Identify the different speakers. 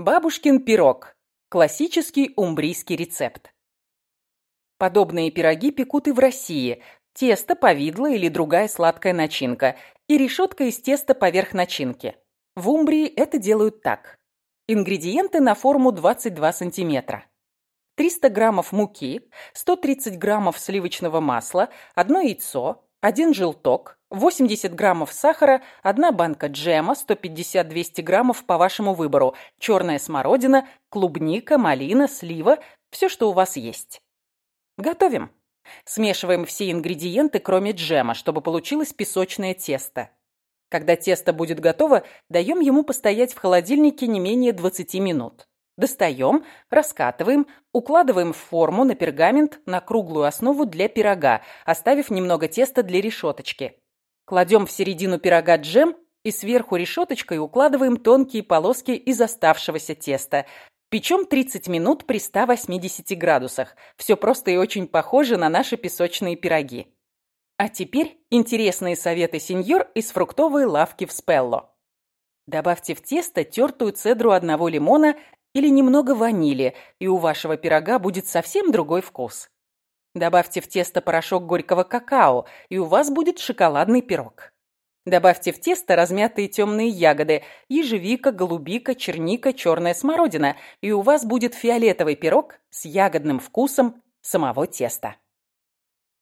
Speaker 1: Бабушкин пирог. Классический умбрийский рецепт. Подобные пироги пекут и в России. Тесто, повидло или другая сладкая начинка. И решетка из теста поверх начинки. В Умбрии это делают так. Ингредиенты на форму 22 сантиметра. 300 граммов муки, 130 граммов сливочного масла, одно яйцо, один желток, 80 граммов сахара, одна банка джема, 150-200 граммов по вашему выбору, черная смородина, клубника, малина, слива, все, что у вас есть. Готовим. Смешиваем все ингредиенты, кроме джема, чтобы получилось песочное тесто. Когда тесто будет готово, даем ему постоять в холодильнике не менее 20 минут. Достаем, раскатываем, укладываем в форму на пергамент на круглую основу для пирога, оставив немного теста для решеточки. Кладем в середину пирога джем и сверху решеточкой укладываем тонкие полоски из оставшегося теста. Печем 30 минут при 180 градусах. Все просто и очень похоже на наши песочные пироги. А теперь интересные советы сеньор из фруктовой лавки в Спелло. Добавьте в тесто тертую цедру одного лимона или немного ванили, и у вашего пирога будет совсем другой вкус. Добавьте в тесто порошок горького какао, и у вас будет шоколадный пирог. Добавьте в тесто размятые темные ягоды – ежевика, голубика, черника, черная смородина, и у вас будет фиолетовый пирог с ягодным вкусом самого теста.